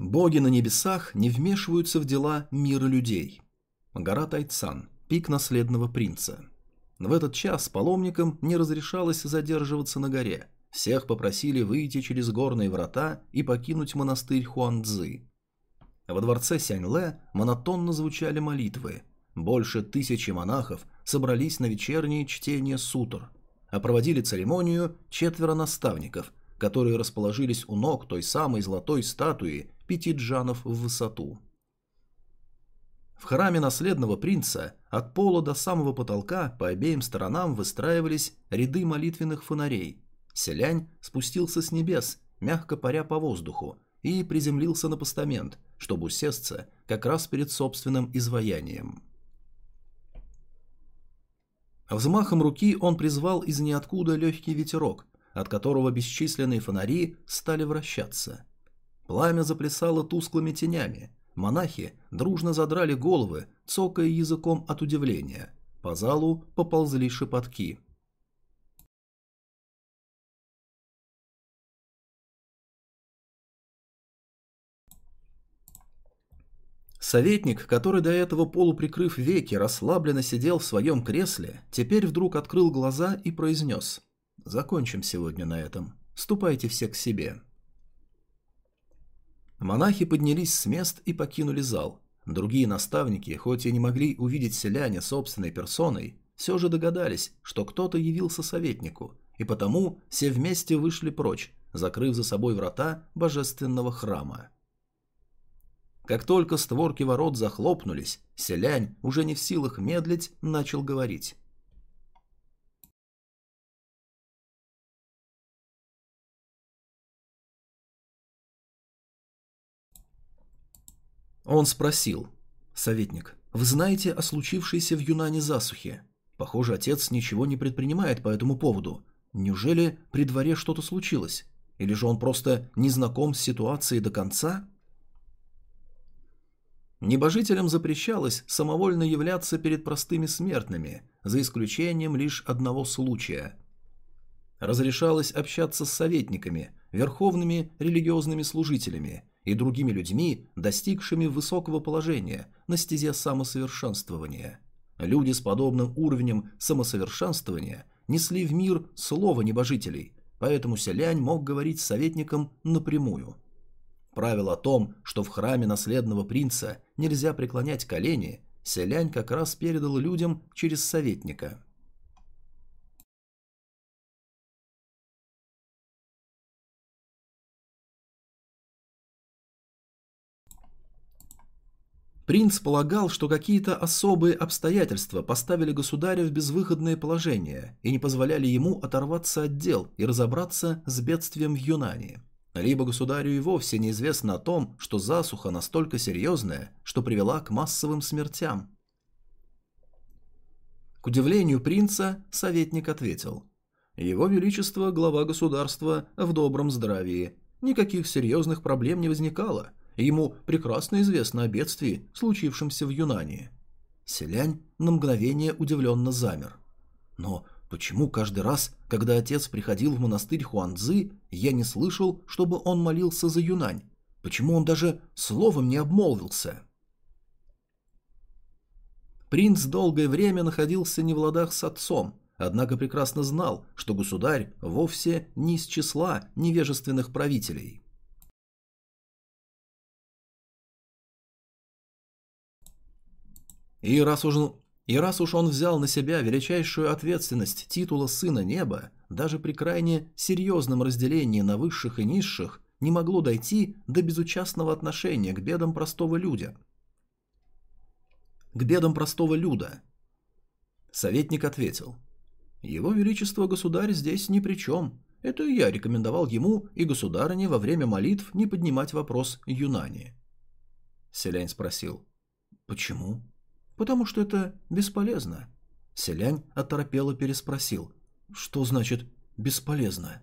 Боги на небесах не вмешиваются в дела мира людей. Гора Тайцан, пик наследного принца. В этот час паломникам не разрешалось задерживаться на горе. Всех попросили выйти через горные врата и покинуть монастырь Хуанцзы. Во дворце Сяньле монотонно звучали молитвы. Больше тысячи монахов собрались на вечернее чтение сутр, а проводили церемонию четверо наставников, которые расположились у ног той самой золотой статуи пяти джанов в высоту. В храме наследного принца от пола до самого потолка по обеим сторонам выстраивались ряды молитвенных фонарей. Селянь спустился с небес, мягко паря по воздуху, и приземлился на постамент, чтобы усесться как раз перед собственным изваянием. Взмахом руки он призвал из ниоткуда легкий ветерок, от которого бесчисленные фонари стали вращаться. Пламя заплясало тусклыми тенями. Монахи дружно задрали головы, цокая языком от удивления. По залу поползли шепотки. Советник, который до этого полуприкрыв веки расслабленно сидел в своем кресле, теперь вдруг открыл глаза и произнес «Закончим сегодня на этом. Ступайте все к себе». Монахи поднялись с мест и покинули зал. Другие наставники, хоть и не могли увидеть селяне собственной персоной, все же догадались, что кто-то явился советнику, и потому все вместе вышли прочь, закрыв за собой врата божественного храма. Как только створки ворот захлопнулись, селянь, уже не в силах медлить, начал говорить. Он спросил. «Советник, вы знаете о случившейся в Юнане засухе? Похоже, отец ничего не предпринимает по этому поводу. Неужели при дворе что-то случилось? Или же он просто не знаком с ситуацией до конца?» Небожителям запрещалось самовольно являться перед простыми смертными, за исключением лишь одного случая. Разрешалось общаться с советниками, верховными религиозными служителями и другими людьми, достигшими высокого положения на стезе самосовершенствования. Люди с подобным уровнем самосовершенствования несли в мир слово небожителей, поэтому селянь мог говорить с советником напрямую. Правило о том, что в храме наследного принца нельзя преклонять колени, селянь как раз передал людям через советника – Принц полагал, что какие-то особые обстоятельства поставили государя в безвыходное положение и не позволяли ему оторваться от дел и разобраться с бедствием в Юнане. Либо государю и вовсе неизвестно о том, что засуха настолько серьезная, что привела к массовым смертям. К удивлению принца, советник ответил. Его Величество, глава государства, в добром здравии. Никаких серьезных проблем не возникало – Ему прекрасно известно о бедствии, случившемся в Юнане. Селянь на мгновение удивленно замер. Но почему каждый раз, когда отец приходил в монастырь Хуанцзы, я не слышал, чтобы он молился за Юнань? Почему он даже словом не обмолвился? Принц долгое время находился не в ладах с отцом, однако прекрасно знал, что государь вовсе не из числа невежественных правителей. И раз уж и раз уж он взял на себя величайшую ответственность титула Сына Неба, даже при крайне серьезном разделении на высших и низших не могло дойти до безучастного отношения к бедам простого люда. К бедам простого люда. Советник ответил. «Его Величество Государь здесь ни при чем. Это я рекомендовал ему и государыне во время молитв не поднимать вопрос Юнани». Селянь спросил. «Почему?» «Потому что это бесполезно». Селянь оторопело переспросил. «Что значит «бесполезно»?»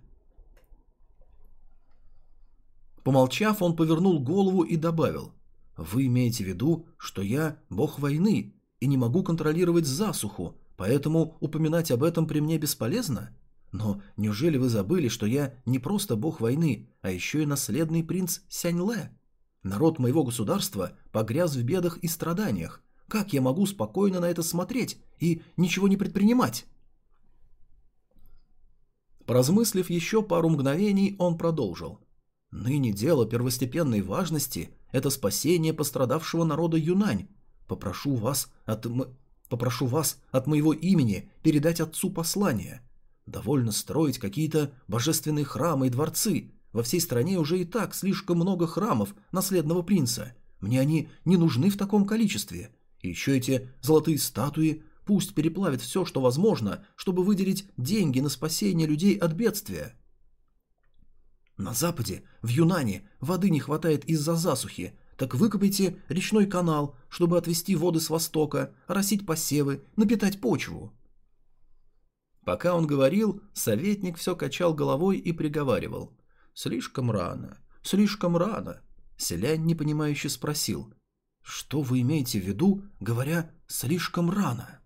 Помолчав, он повернул голову и добавил. «Вы имеете в виду, что я бог войны и не могу контролировать засуху, поэтому упоминать об этом при мне бесполезно? Но неужели вы забыли, что я не просто бог войны, а еще и наследный принц Сяньле? Народ моего государства погряз в бедах и страданиях. Как я могу спокойно на это смотреть и ничего не предпринимать? Поразмыслив еще пару мгновений, он продолжил. «Ныне дело первостепенной важности – это спасение пострадавшего народа Юнань. Попрошу вас от, м... Попрошу вас от моего имени передать отцу послание. Довольно строить какие-то божественные храмы и дворцы. Во всей стране уже и так слишком много храмов наследного принца. Мне они не нужны в таком количестве. И еще эти золотые статуи, Пусть переплавит все, что возможно, чтобы выделить деньги на спасение людей от бедствия. На западе, в Юнане, воды не хватает из-за засухи. Так выкопайте речной канал, чтобы отвести воды с востока, росить посевы, напитать почву. Пока он говорил, советник все качал головой и приговаривал. «Слишком рано, слишком рано». Селянь непонимающе спросил. «Что вы имеете в виду, говоря «слишком рано»?»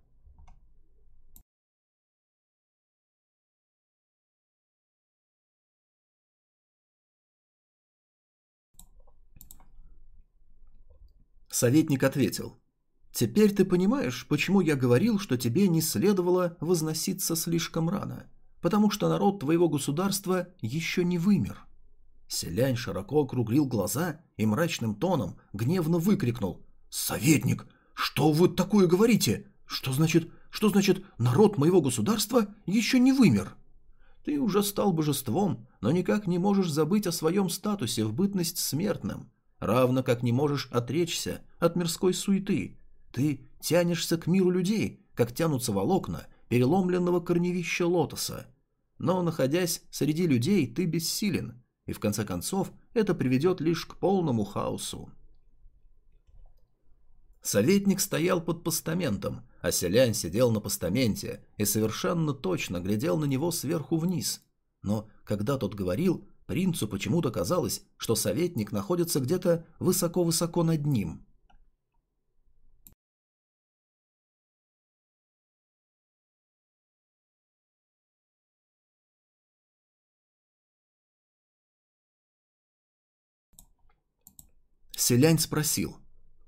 Советник ответил. «Теперь ты понимаешь, почему я говорил, что тебе не следовало возноситься слишком рано? Потому что народ твоего государства еще не вымер». Селянь широко округлил глаза и мрачным тоном гневно выкрикнул. «Советник, что вы такое говорите? Что значит, что значит народ моего государства еще не вымер?» «Ты уже стал божеством, но никак не можешь забыть о своем статусе в бытность смертным равно как не можешь отречься от мирской суеты. Ты тянешься к миру людей, как тянутся волокна переломленного корневища лотоса. Но, находясь среди людей, ты бессилен, и в конце концов это приведет лишь к полному хаосу. Советник стоял под постаментом, а селянь сидел на постаменте и совершенно точно глядел на него сверху вниз. Но когда тот говорил, Принцу почему-то казалось, что советник находится где-то высоко-высоко над ним. Селянь спросил,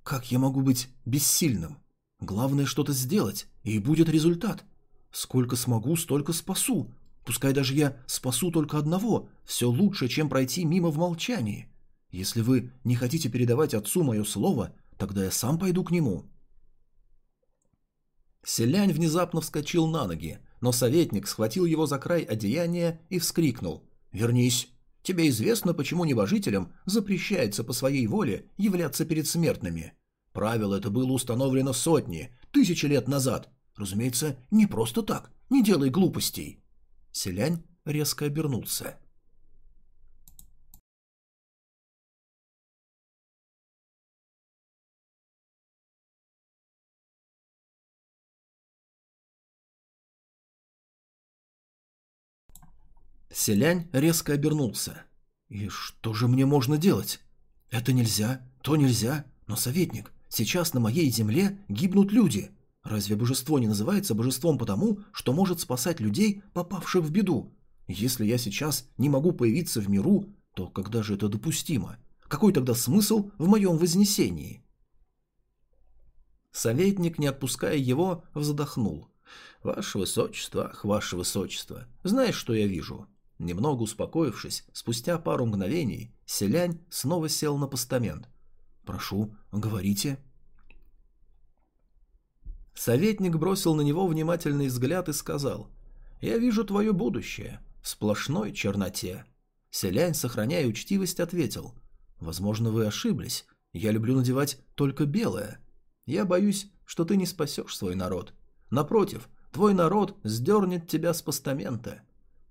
«Как я могу быть бессильным? Главное что-то сделать, и будет результат. Сколько смогу, столько спасу, Пускай даже я спасу только одного, все лучше, чем пройти мимо в молчании. Если вы не хотите передавать отцу мое слово, тогда я сам пойду к нему». Селянь внезапно вскочил на ноги, но советник схватил его за край одеяния и вскрикнул. «Вернись! Тебе известно, почему небожителям запрещается по своей воле являться перед смертными. Правило это было установлено сотни, тысячи лет назад. Разумеется, не просто так, не делай глупостей». Селянь резко обернулся. Селянь резко обернулся. «И что же мне можно делать? Это нельзя, то нельзя, но, советник, сейчас на моей земле гибнут люди. Разве божество не называется божеством потому, что может спасать людей, попавших в беду? Если я сейчас не могу появиться в миру, то когда же это допустимо? Какой тогда смысл в моем вознесении? Советник, не отпуская его, вздохнул. «Ваше Высочество, Ваше Высочество, знаешь, что я вижу?» Немного успокоившись, спустя пару мгновений, селянь снова сел на постамент. «Прошу, говорите». Советник бросил на него внимательный взгляд и сказал, «Я вижу твое будущее в сплошной черноте». Селянь, сохраняя учтивость, ответил, «Возможно, вы ошиблись. Я люблю надевать только белое. Я боюсь, что ты не спасешь свой народ. Напротив, твой народ сдернет тебя с постамента».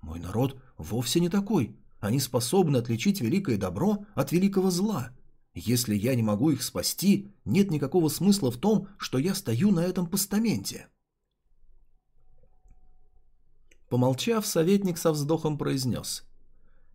«Мой народ вовсе не такой. Они способны отличить великое добро от великого зла. Если я не могу их спасти, нет никакого смысла в том, что я стою на этом постаменте. Помолчав, советник со вздохом произнес.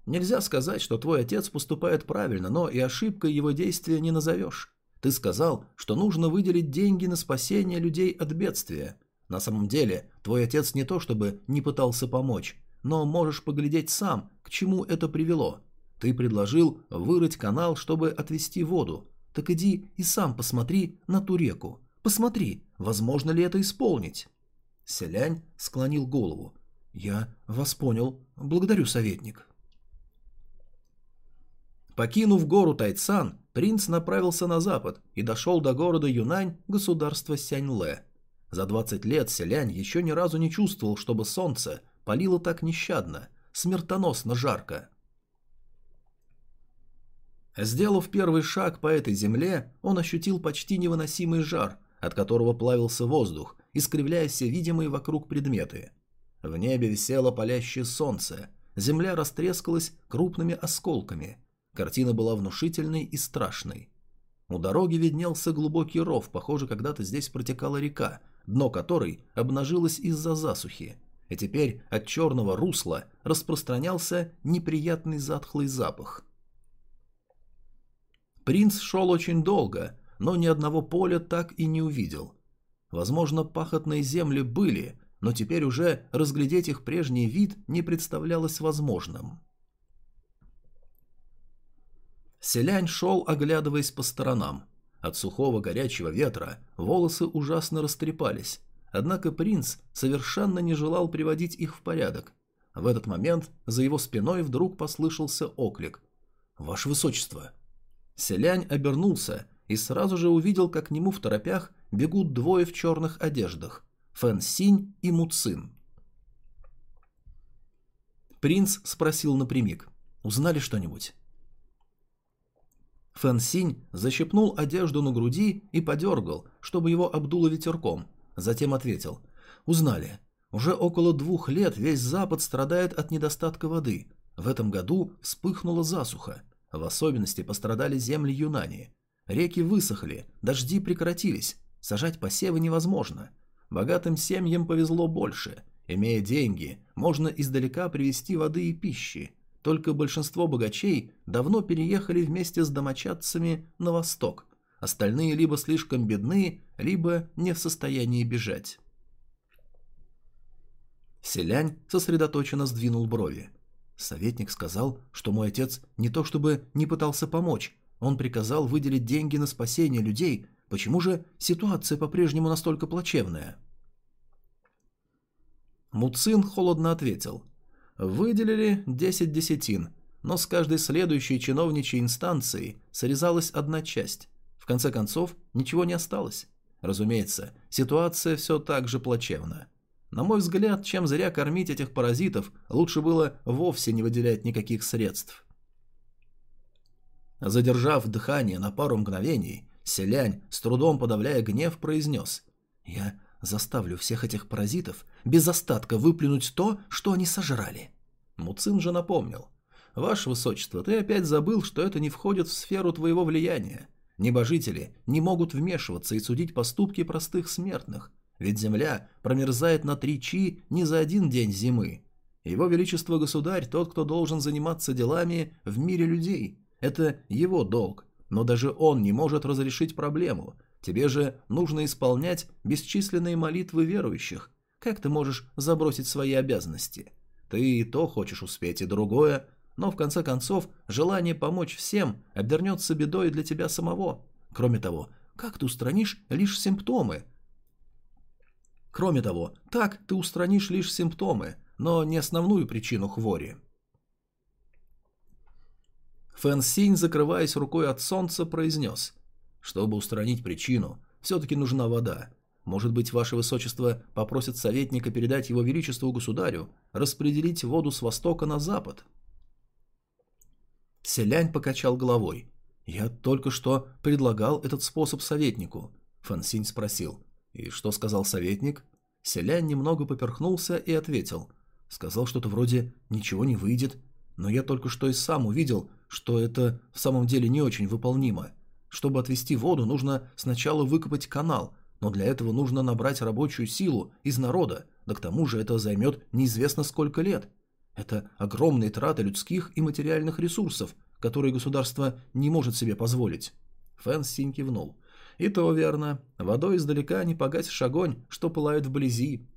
«Нельзя сказать, что твой отец поступает правильно, но и ошибкой его действия не назовешь. Ты сказал, что нужно выделить деньги на спасение людей от бедствия. На самом деле, твой отец не то чтобы не пытался помочь, но можешь поглядеть сам, к чему это привело. Ты предложил вырыть канал, чтобы отвести воду. Так иди и сам посмотри на ту реку. Посмотри, возможно ли это исполнить. Селянь склонил голову. Я вас понял. Благодарю, советник. Покинув гору Тайцан, принц направился на запад и дошел до города Юнань, государства Сяньле. За 20 лет Селянь еще ни разу не чувствовал, чтобы солнце палило так нещадно, смертоносно жарко. Сделав первый шаг по этой земле, он ощутил почти невыносимый жар, от которого плавился воздух, искривляя все видимые вокруг предметы. В небе висело палящее солнце, земля растрескалась крупными осколками – Картина была внушительной и страшной. У дороги виднелся глубокий ров, похоже, когда-то здесь протекала река, дно которой обнажилось из-за засухи. И теперь от черного русла распространялся неприятный затхлый запах. Принц шел очень долго, но ни одного поля так и не увидел. Возможно, пахотные земли были, но теперь уже разглядеть их прежний вид не представлялось возможным. Селянь шел, оглядываясь по сторонам. От сухого горячего ветра волосы ужасно растрепались, однако принц совершенно не желал приводить их в порядок. В этот момент за его спиной вдруг послышался оклик. «Ваше Высочество!» Селянь обернулся и сразу же увидел, как к нему в торопях бегут двое в черных одеждах – Фэн Синь и Муцин. Принц спросил напрямик. «Узнали что-нибудь?» Фэн Синь защипнул одежду на груди и подергал, чтобы его обдуло ветерком. Затем ответил. «Узнали. Уже около двух лет весь Запад страдает от недостатка воды. В этом году вспыхнула засуха. В особенности пострадали земли Юнани. Реки высохли, дожди прекратились, сажать посевы невозможно. Богатым семьям повезло больше. Имея деньги, можно издалека привезти воды и пищи. Только большинство богачей давно переехали вместе с домочадцами на восток. Остальные либо слишком бедны, либо не в состоянии бежать. Селянь сосредоточенно сдвинул брови. Советник сказал, что мой отец не то чтобы не пытался помочь, он приказал выделить деньги на спасение людей. Почему же ситуация по-прежнему настолько плачевная? Муцин холодно ответил – Выделили 10 десятин, но с каждой следующей чиновничьей инстанцией срезалась одна часть. Конце концов, ничего не осталось. Разумеется, ситуация все так же плачевна. На мой взгляд, чем зря кормить этих паразитов, лучше было вовсе не выделять никаких средств. Задержав дыхание на пару мгновений, Селянь, с трудом подавляя гнев, произнес «Я Заставлю всех этих паразитов без остатка выплюнуть то, что они сожрали. Муцин же напомнил. «Ваше Высочество, ты опять забыл, что это не входит в сферу твоего влияния. Небожители не могут вмешиваться и судить поступки простых смертных, ведь Земля промерзает на три чи не за один день зимы. Его Величество Государь тот, кто должен заниматься делами в мире людей. Это его долг, но даже он не может разрешить проблему, Тебе же нужно исполнять бесчисленные молитвы верующих. Как ты можешь забросить свои обязанности? Ты и то хочешь успеть, и другое, но в конце концов желание помочь всем обернется бедой для тебя самого. Кроме того, как ты устранишь лишь симптомы? Кроме того, так ты устранишь лишь симптомы, но не основную причину хвори. Фэн Синь, закрываясь рукой от солнца, произнес чтобы устранить причину, все-таки нужна вода. Может быть, ваше высочество попросит советника передать его величеству государю, распределить воду с востока на запад? Селянь покачал головой. «Я только что предлагал этот способ советнику», — Фансинь спросил. «И что сказал советник?» Селянь немного поперхнулся и ответил. Сказал что-то вроде «ничего не выйдет», но я только что и сам увидел, что это в самом деле не очень выполнимо. Чтобы отвести воду, нужно сначала выкопать канал, но для этого нужно набрать рабочую силу из народа, да к тому же это займет неизвестно сколько лет. Это огромные траты людских и материальных ресурсов, которые государство не может себе позволить. Фэн Синь кивнул. И то верно. Водой издалека не погасишь огонь, что пылает вблизи.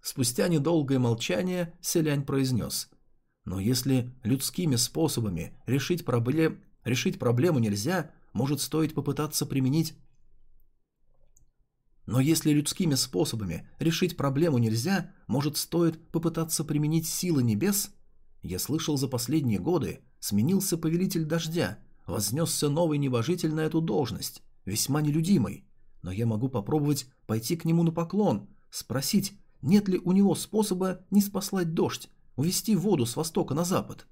Спустя недолгое молчание Селянь произнес. Но если людскими способами решить, проблем... решить проблему нельзя, может стоит попытаться применить... Но если людскими способами решить проблему нельзя, может стоит попытаться применить силы небес? Я слышал за последние годы, сменился повелитель дождя, вознесся новый небожитель на эту должность, весьма нелюдимый. Но я могу попробовать пойти к нему на поклон, спросить, нет ли у него способа не спаслать дождь, увести воду с востока на запад.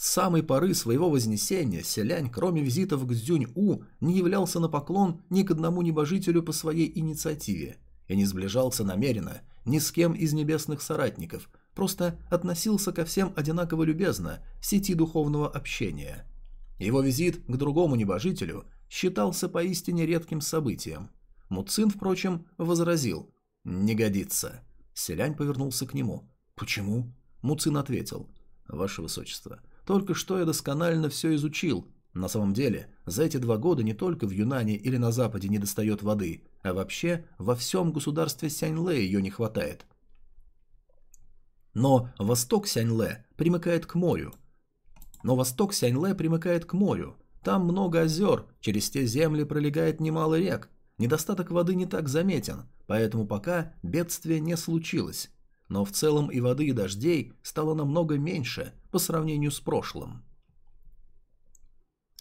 С самой поры своего вознесения Селянь, кроме визитов к Цзюнь-У, не являлся на поклон ни к одному небожителю по своей инициативе и не сближался намеренно ни с кем из небесных соратников, просто относился ко всем одинаково любезно в сети духовного общения. Его визит к другому небожителю считался поистине редким событием. Муцин, впрочем, возразил «Не годится». Селянь повернулся к нему. «Почему?» Муцин ответил «Ваше Высочество, только что я досконально все изучил. На самом деле, за эти два года не только в Юнане или на Западе не достает воды, а вообще во всем государстве Сяньле ее не хватает. Но восток Сяньле примыкает к морю. Но восток Сяньле примыкает к морю. Там много озер, через те земли пролегает немало рек. Недостаток воды не так заметен, поэтому пока бедствие не случилось. Но в целом и воды, и дождей стало намного меньше по сравнению с прошлым.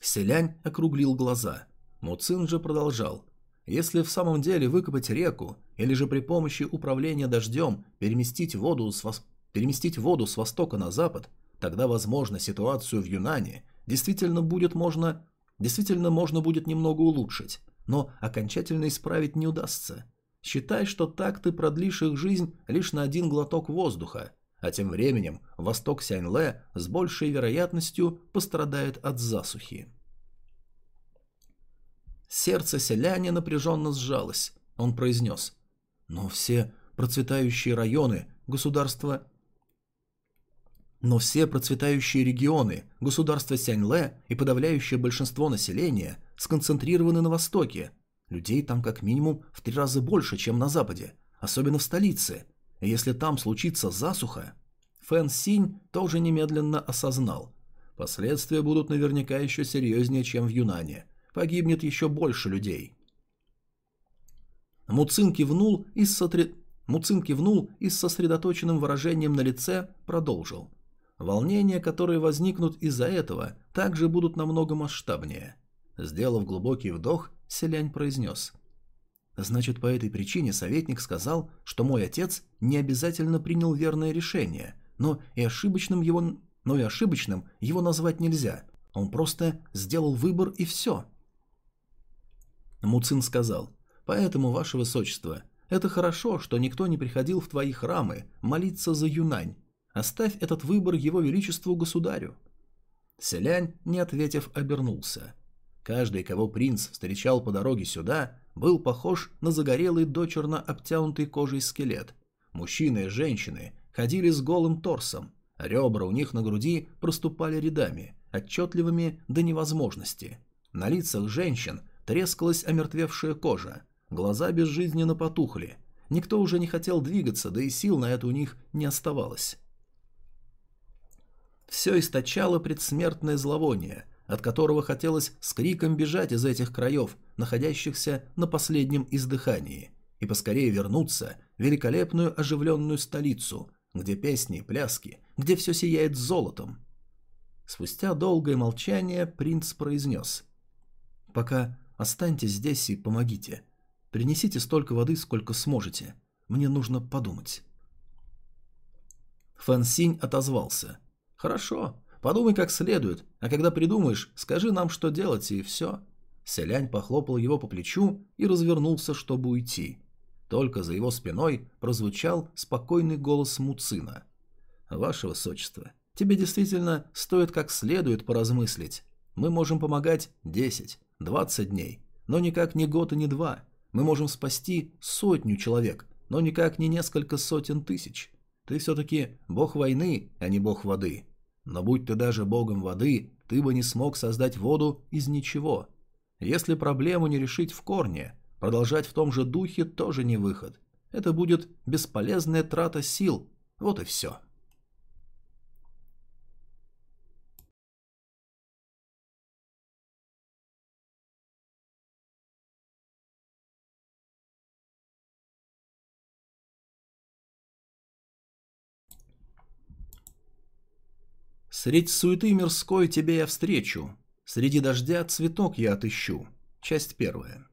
Селянь округлил глаза. Муцин же продолжал. Если в самом деле выкопать реку, или же при помощи управления дождем переместить воду с, вос переместить воду с востока на запад, тогда, возможно, ситуацию в Юнане действительно будет можно, действительно можно будет немного улучшить, но окончательно исправить не удастся. Считай, что так ты продлишь их жизнь лишь на один глоток воздуха, а тем временем восток Сяньле с большей вероятностью пострадает от засухи. Сердце селяня напряженно сжалось. Он произнес, «Но все процветающие районы, государства но все процветающие регионы, государство Сяньле и подавляющее большинство населения сконцентрированы на востоке. Людей там как минимум в три раза больше, чем на западе, особенно в столице. Если там случится засуха... Фэн Синь тоже немедленно осознал. Последствия будут наверняка еще серьезнее, чем в Юнане. Погибнет еще больше людей. Муцин кивнул и, сотре... Муцин кивнул и с сосредоточенным выражением на лице продолжил. Волнения, которые возникнут из-за этого, также будут намного масштабнее. Сделав глубокий вдох, Селянь произнес. «Значит, по этой причине советник сказал, что мой отец не обязательно принял верное решение, но и ошибочным его, но и ошибочным его назвать нельзя. Он просто сделал выбор и все». Муцин сказал, «Поэтому, ваше высочество, это хорошо, что никто не приходил в твои храмы молиться за Юнань, Оставь этот выбор его величеству государю». Селянь, не ответив, обернулся. Каждый, кого принц встречал по дороге сюда, был похож на загорелый дочерно обтянутый кожей скелет. Мужчины и женщины ходили с голым торсом, ребра у них на груди проступали рядами, отчетливыми до невозможности. На лицах женщин трескалась омертвевшая кожа, глаза безжизненно потухли. Никто уже не хотел двигаться, да и сил на это у них не оставалось. Все источало предсмертное зловоние, от которого хотелось с криком бежать из этих краев, находящихся на последнем издыхании, и поскорее вернуться в великолепную оживленную столицу, где песни пляски, где все сияет золотом. Спустя долгое молчание принц произнес. «Пока останьтесь здесь и помогите. Принесите столько воды, сколько сможете. Мне нужно подумать». Фан Синь отозвался – «Хорошо, подумай как следует, а когда придумаешь, скажи нам, что делать, и все». Селянь похлопал его по плечу и развернулся, чтобы уйти. Только за его спиной прозвучал спокойный голос Муцина. «Ваше Высочество, тебе действительно стоит как следует поразмыслить. Мы можем помогать 10, 20 дней, но никак не год и не два. Мы можем спасти сотню человек, но никак не несколько сотен тысяч. Ты все-таки бог войны, а не бог воды. Но будь ты даже богом воды, ты бы не смог создать воду из ничего. Если проблему не решить в корне, Продолжать в том же духе тоже не выход. Это будет бесполезная трата сил. Вот и все. Средь суеты мирской тебе я встречу. Среди дождя цветок я отыщу. Часть первая.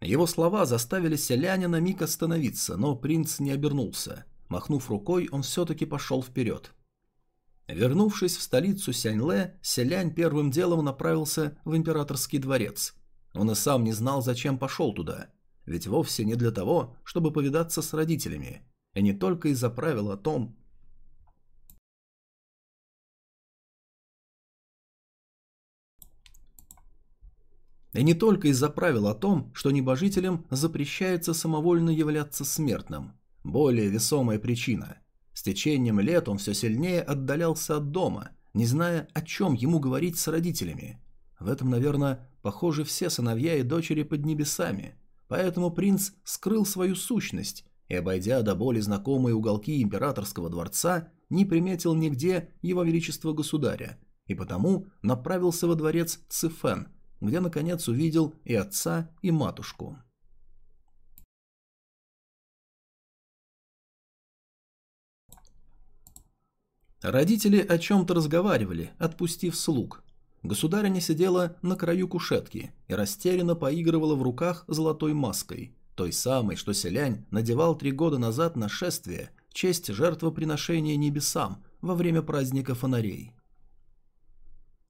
Его слова заставили селянина миг остановиться, но принц не обернулся. Махнув рукой, он все-таки пошел вперед. Вернувшись в столицу Сяньле, селянь первым делом направился в императорский дворец. Он и сам не знал, зачем пошел туда. Ведь вовсе не для того, чтобы повидаться с родителями. И не только из-за правил о том, И не только из-за правил о том, что небожителям запрещается самовольно являться смертным. Более весомая причина. С течением лет он все сильнее отдалялся от дома, не зная, о чем ему говорить с родителями. В этом, наверное, похожи все сыновья и дочери под небесами. Поэтому принц скрыл свою сущность и, обойдя до боли знакомые уголки императорского дворца, не приметил нигде его величество государя, и потому направился во дворец Цифен – где наконец увидел и отца, и матушку. Родители о чем-то разговаривали, отпустив слуг. Государыня сидела на краю кушетки и растерянно поигрывала в руках золотой маской, той самой, что селянь надевал три года назад на шествие, честь жертвоприношения небесам во время праздника фонарей.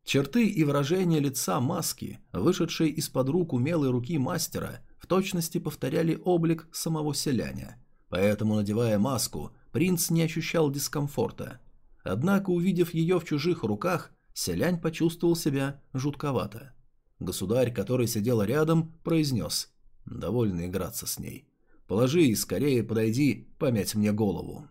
Черты и выражение лица маски, вышедшей из-под рук умелой руки мастера, в точности повторяли облик самого селяня. Поэтому, надевая маску, принц не ощущал дискомфорта. Однако, увидев ее в чужих руках, селянь почувствовал себя жутковато. Государь, который сидел рядом, произнес «Довольно играться с ней. Положи и скорее подойди помять мне голову».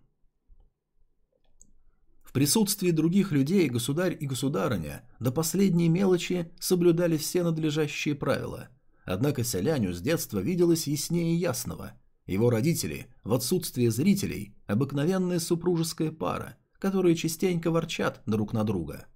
Присутствии других людей государь и государыня до последней мелочи соблюдали все надлежащие правила. Однако селяню с детства виделось яснее ясного. Его родители, в отсутствие зрителей, обыкновенная супружеская пара, которые частенько ворчат друг на друга.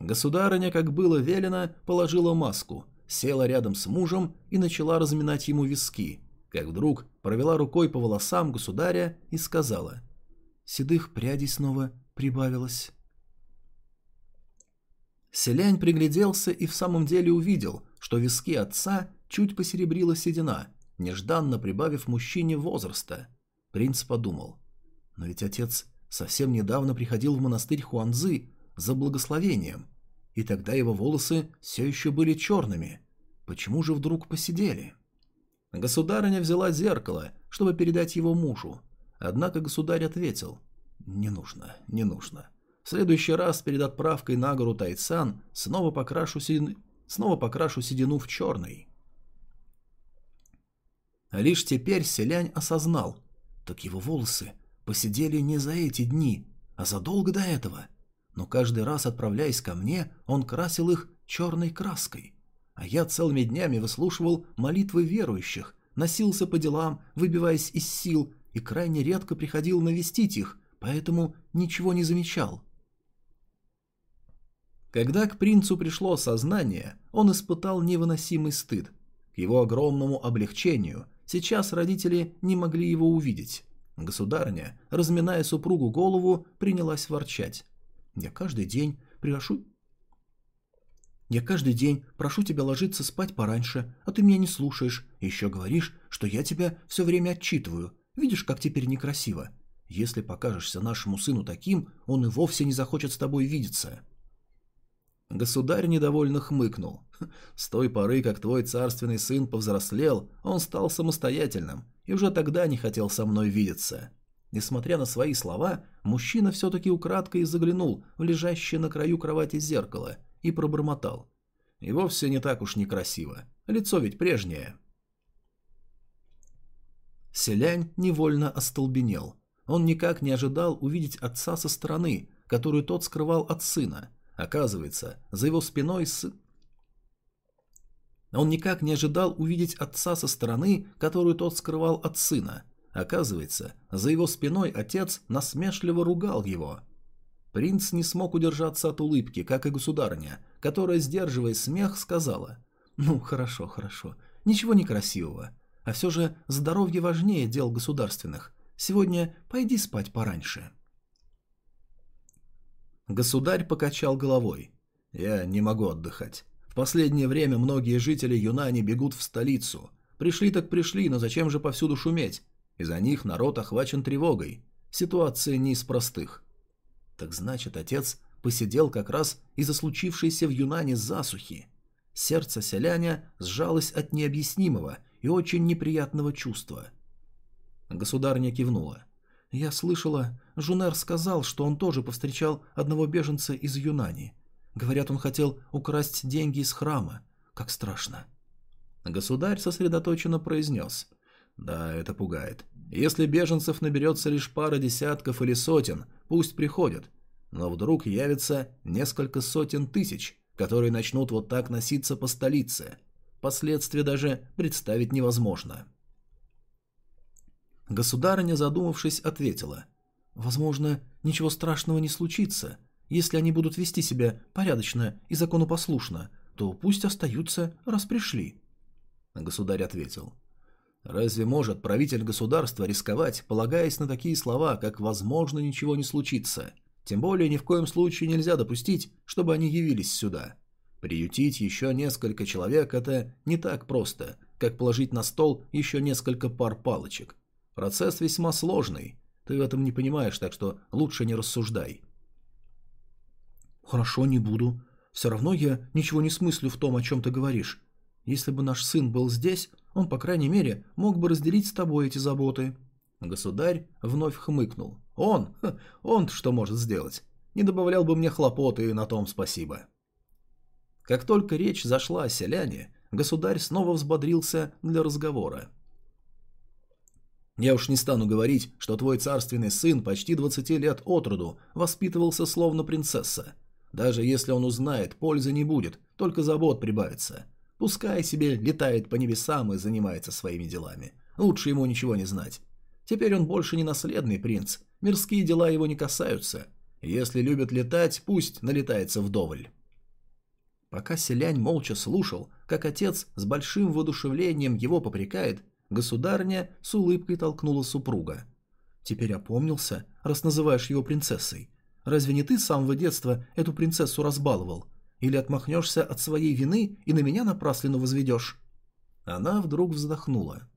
Государыня, как было велено, положила маску, села рядом с мужем и начала разминать ему виски, как вдруг провела рукой по волосам государя и сказала – седых прядей снова прибавилось. Селянь пригляделся и в самом деле увидел, что виски отца чуть посеребрила седина, нежданно прибавив мужчине возраста. Принц подумал, но ведь отец совсем недавно приходил в монастырь Хуанзы за благословением, и тогда его волосы все еще были черными. Почему же вдруг посидели? Государыня взяла зеркало, чтобы передать его мужу, Однако государь ответил «Не нужно, не нужно. В следующий раз перед отправкой на гору Тайцан снова покрашу, седину, снова покрашу седину в черный». Лишь теперь селянь осознал, так его волосы посидели не за эти дни, а задолго до этого. Но каждый раз, отправляясь ко мне, он красил их черной краской. А я целыми днями выслушивал молитвы верующих, носился по делам, выбиваясь из сил, и крайне редко приходил навестить их, поэтому ничего не замечал. Когда к принцу пришло сознание, он испытал невыносимый стыд. К его огромному облегчению сейчас родители не могли его увидеть. Государня, разминая супругу голову, принялась ворчать. «Я каждый день приношу я каждый день прошу тебя ложиться спать пораньше, а ты меня не слушаешь, еще говоришь, что я тебя все время отчитываю. Видишь, как теперь некрасиво. Если покажешься нашему сыну таким, он и вовсе не захочет с тобой видеться». Государь недовольно хмыкнул. С той поры, как твой царственный сын повзрослел, он стал самостоятельным и уже тогда не хотел со мной видеться. Несмотря на свои слова, мужчина все-таки украдкой заглянул в лежащее на краю кровати зеркало и пробормотал. И вовсе не так уж некрасиво. Лицо ведь прежнее. Селянь невольно остолбенел. Он никак не ожидал увидеть отца со стороны, которую тот скрывал от сына. Оказывается, за его спиной с... Он никак не ожидал увидеть отца со стороны, которую тот скрывал от сына. Оказывается, за его спиной отец насмешливо ругал его. Принц не смог удержаться от улыбки, как и государня, которая, сдерживая смех, сказала «Ну, хорошо, хорошо, ничего некрасивого. А все же здоровье важнее дел государственных. Сегодня пойди спать пораньше. Государь покачал головой. «Я не могу отдыхать. В последнее время многие жители Юнани бегут в столицу. Пришли так пришли, но зачем же повсюду шуметь? Из-за них народ охвачен тревогой. Ситуация не из простых». Так значит, отец посидел как раз из-за случившейся в Юнане засухи. Сердце селяня сжалось от необъяснимого и очень неприятного чувства. Государня кивнула. «Я слышала, Жунер сказал, что он тоже повстречал одного беженца из Юнани. Говорят, он хотел украсть деньги из храма. Как страшно». Государь сосредоточенно произнес. «Да, это пугает. Если беженцев наберется лишь пара десятков или сотен, пусть приходят. Но вдруг явится несколько сотен тысяч, которые начнут вот так носиться по столице. Последствия даже представить невозможно. Государыня, задумавшись, ответила. «Возможно, ничего страшного не случится. Если они будут вести себя порядочно и законопослушно, то пусть остаются, раз пришли». Государь ответил. «Разве может правитель государства рисковать, полагаясь на такие слова, как «возможно, ничего не случится»? Тем более ни в коем случае нельзя допустить, чтобы они явились сюда. Приютить еще несколько человек – это не так просто, как положить на стол еще несколько пар палочек. Процесс весьма сложный. Ты в этом не понимаешь, так что лучше не рассуждай. Хорошо, не буду. Все равно я ничего не смыслю в том, о чем ты говоришь. Если бы наш сын был здесь, он, по крайней мере, мог бы разделить с тобой эти заботы. Государь вновь хмыкнул. Он? он что может сделать? Не добавлял бы мне хлопот, и на том спасибо. Как только речь зашла о селяне, государь снова взбодрился для разговора. «Я уж не стану говорить, что твой царственный сын почти двадцати лет от роду воспитывался словно принцесса. Даже если он узнает, пользы не будет, только забот прибавится. Пускай себе летает по небесам и занимается своими делами. Лучше ему ничего не знать. Теперь он больше не наследный принц, мирские дела его не касаются. Если любит летать, пусть налетается вдоволь. Пока селянь молча слушал, как отец с большим воодушевлением его попрекает, государня с улыбкой толкнула супруга. «Теперь опомнился, раз называешь его принцессой. Разве не ты с самого детства эту принцессу разбаловал? Или отмахнешься от своей вины и на меня напраслину возведешь?» Она вдруг вздохнула.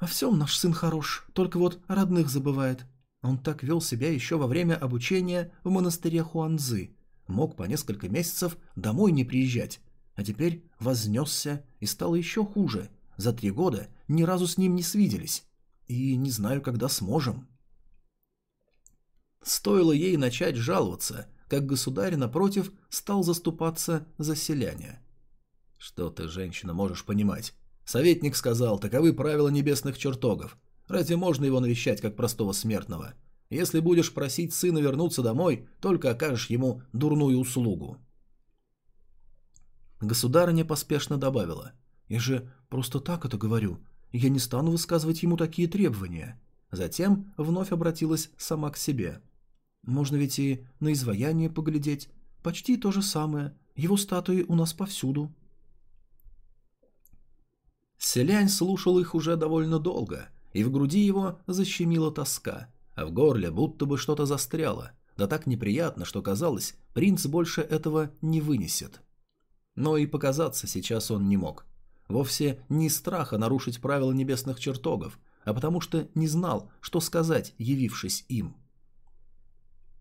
Во всем наш сын хорош, только вот родных забывает. Он так вел себя еще во время обучения в монастыре Хуанзы. Мог по несколько месяцев домой не приезжать. А теперь вознесся и стало еще хуже. За три года ни разу с ним не свиделись. И не знаю, когда сможем. Стоило ей начать жаловаться, как государь, напротив, стал заступаться за селяне. «Что ты, женщина, можешь понимать? Советник сказал, таковы правила небесных чертогов. Разве можно его навещать как простого смертного? Если будешь просить сына вернуться домой, только окажешь ему дурную услугу. Государыня поспешно добавила. «Я же просто так это говорю. Я не стану высказывать ему такие требования». Затем вновь обратилась сама к себе. «Можно ведь и на изваяние поглядеть. Почти то же самое. Его статуи у нас повсюду». Селянь слушал их уже довольно долго, и в груди его защемила тоска, а в горле будто бы что-то застряло, да так неприятно, что казалось, принц больше этого не вынесет. Но и показаться сейчас он не мог. Вовсе не страха нарушить правила небесных чертогов, а потому что не знал, что сказать, явившись им.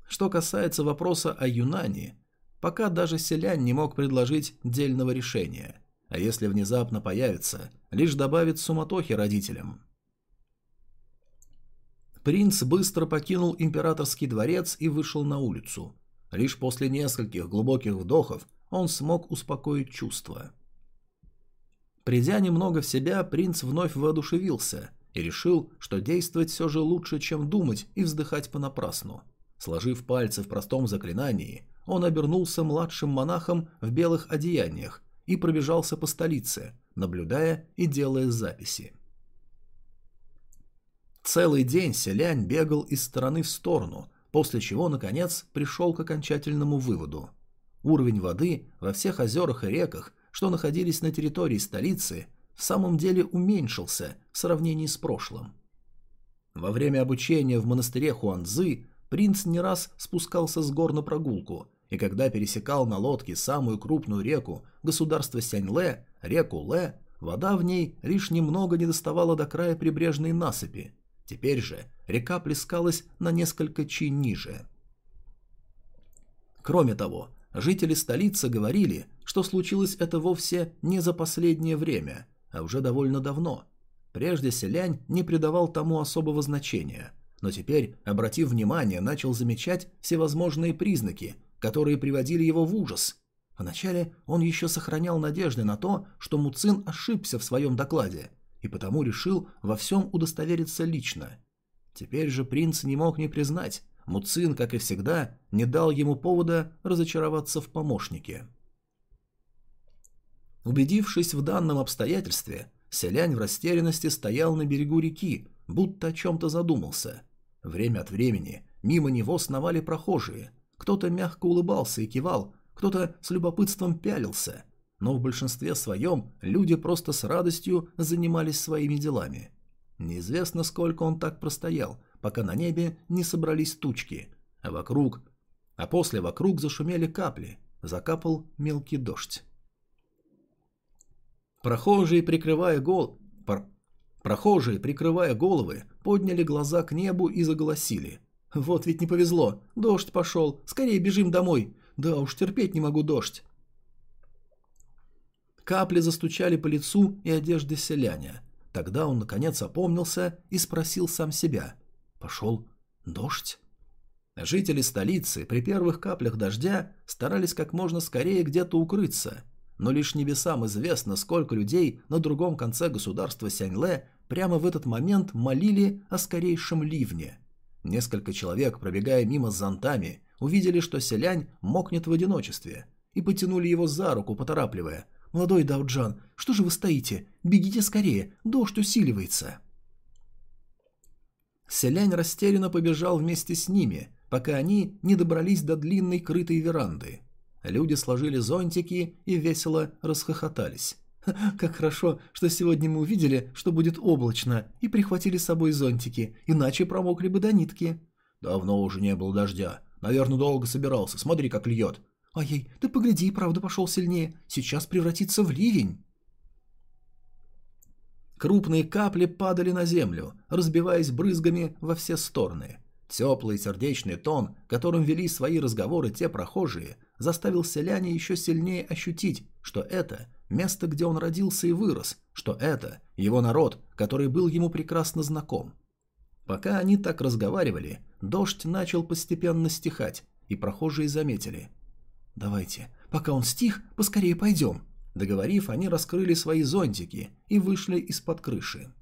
Что касается вопроса о Юнане, пока даже селянь не мог предложить дельного решения – а если внезапно появится, лишь добавит суматохи родителям. Принц быстро покинул императорский дворец и вышел на улицу. Лишь после нескольких глубоких вдохов он смог успокоить чувства. Придя немного в себя, принц вновь воодушевился и решил, что действовать все же лучше, чем думать и вздыхать понапрасну. Сложив пальцы в простом заклинании, он обернулся младшим монахом в белых одеяниях и пробежался по столице, наблюдая и делая записи. Целый день селянь бегал из стороны в сторону, после чего, наконец, пришел к окончательному выводу. Уровень воды во всех озерах и реках, что находились на территории столицы, в самом деле уменьшился в сравнении с прошлым. Во время обучения в монастыре Хуанзы принц не раз спускался с гор на прогулку, и когда пересекал на лодке самую крупную реку государства Сяньле, реку Ле, вода в ней лишь немного не доставала до края прибрежной насыпи. Теперь же река плескалась на несколько чи ниже. Кроме того, жители столицы говорили, что случилось это вовсе не за последнее время, а уже довольно давно. Прежде селянь не придавал тому особого значения, но теперь, обратив внимание, начал замечать всевозможные признаки, которые приводили его в ужас. Вначале он еще сохранял надежды на то, что Муцин ошибся в своем докладе, и потому решил во всем удостовериться лично. Теперь же принц не мог не признать, Муцин, как и всегда, не дал ему повода разочароваться в помощнике. Убедившись в данном обстоятельстве, селянь в растерянности стоял на берегу реки, будто о чем-то задумался. Время от времени мимо него сновали прохожие. Кто-то мягко улыбался и кивал, кто-то с любопытством пялился. Но в большинстве своем люди просто с радостью занимались своими делами. Неизвестно, сколько он так простоял, пока на небе не собрались тучки, а вокруг... А после вокруг зашумели капли, закапал мелкий дождь. Прохожие, прикрывая гол... Пр... Прохожие, прикрывая головы, подняли глаза к небу и заголосили. «Вот ведь не повезло. Дождь пошел. Скорее бежим домой. Да уж, терпеть не могу дождь». Капли застучали по лицу и одежде селяня. Тогда он, наконец, опомнился и спросил сам себя. Пошел дождь? Жители столицы при первых каплях дождя старались как можно скорее где-то укрыться, но лишь небесам известно, сколько людей на другом конце государства Сяньле прямо в этот момент молили о скорейшем ливне. Несколько человек, пробегая мимо с зонтами, увидели, что селянь мокнет в одиночестве, и потянули его за руку, поторапливая. «Молодой Дауджан, что же вы стоите? Бегите скорее, дождь усиливается!» Селянь растерянно побежал вместе с ними, пока они не добрались до длинной крытой веранды. Люди сложили зонтики и весело расхохотались. «Как хорошо, что сегодня мы увидели, что будет облачно, и прихватили с собой зонтики, иначе промокли бы до нитки». «Давно уже не было дождя. Наверное, долго собирался. Смотри, как льет». «Ай-ей, ты погляди, правда пошел сильнее. Сейчас превратится в ливень». Крупные капли падали на землю, разбиваясь брызгами во все стороны. Теплый сердечный тон, которым вели свои разговоры те прохожие, заставил селяне еще сильнее ощутить, что это место, где он родился и вырос, что это его народ, который был ему прекрасно знаком. Пока они так разговаривали, дождь начал постепенно стихать, и прохожие заметили. «Давайте, пока он стих, поскорее пойдем», Договорив, они раскрыли свои зонтики и вышли из-под крыши.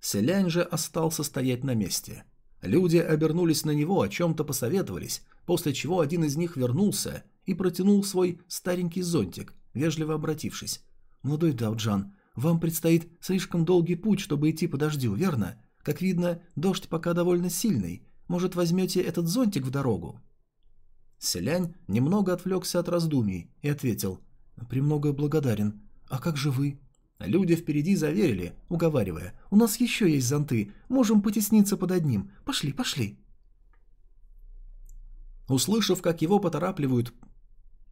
Селянь же остался стоять на месте. Люди обернулись на него, о чем-то посоветовались, после чего один из них вернулся и протянул свой старенький зонтик, вежливо обратившись. «Молодой Дауджан, вам предстоит слишком долгий путь, чтобы идти по дождю, верно? Как видно, дождь пока довольно сильный. Может, возьмете этот зонтик в дорогу?» Селянь немного отвлекся от раздумий и ответил «Премного благодарен. А как же вы?» Люди впереди заверили, уговаривая «У нас еще есть зонты, можем потесниться под одним. Пошли, пошли». Услышав, как его поторапливают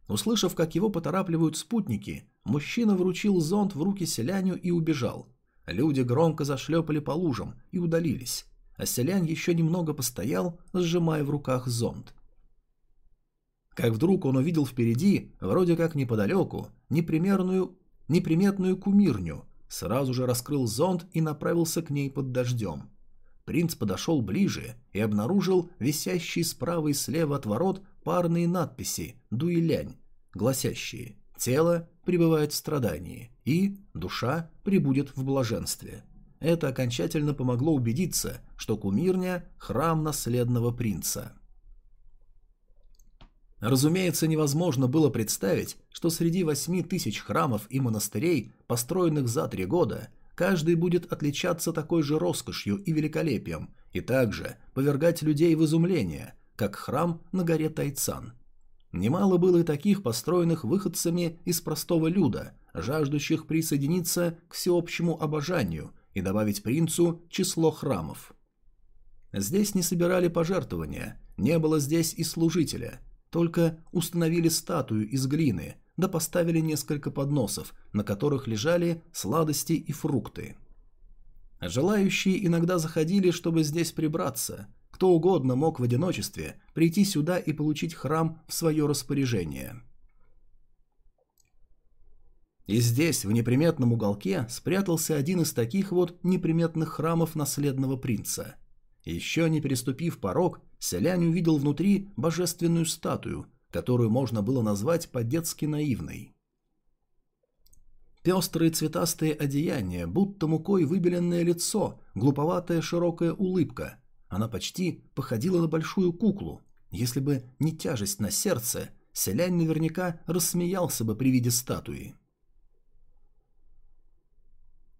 Услышав, как его поторапливают спутники, мужчина вручил зонт в руки селяню и убежал. Люди громко зашлепали по лужам и удалились, а селянь еще немного постоял, сжимая в руках зонт как вдруг он увидел впереди, вроде как неподалеку, непримерную, неприметную кумирню, сразу же раскрыл зонт и направился к ней под дождем. Принц подошел ближе и обнаружил висящие справа и слева от ворот парные надписи «Дуэлянь», гласящие «Тело пребывает в страдании» и «Душа пребудет в блаженстве». Это окончательно помогло убедиться, что кумирня – храм наследного принца. Разумеется, невозможно было представить, что среди восьми тысяч храмов и монастырей, построенных за три года, каждый будет отличаться такой же роскошью и великолепием, и также повергать людей в изумление, как храм на горе Тайцан. Немало было и таких, построенных выходцами из простого люда, жаждущих присоединиться к всеобщему обожанию и добавить принцу число храмов. Здесь не собирали пожертвования, не было здесь и служителя, только установили статую из глины, да поставили несколько подносов, на которых лежали сладости и фрукты. Желающие иногда заходили, чтобы здесь прибраться. Кто угодно мог в одиночестве прийти сюда и получить храм в свое распоряжение. И здесь, в неприметном уголке, спрятался один из таких вот неприметных храмов наследного принца. Еще не переступив порог, селянь увидел внутри божественную статую, которую можно было назвать по-детски наивной. Пестрые цветастые одеяния, будто мукой выбеленное лицо, глуповатая широкая улыбка. Она почти походила на большую куклу. Если бы не тяжесть на сердце, селянь наверняка рассмеялся бы при виде статуи.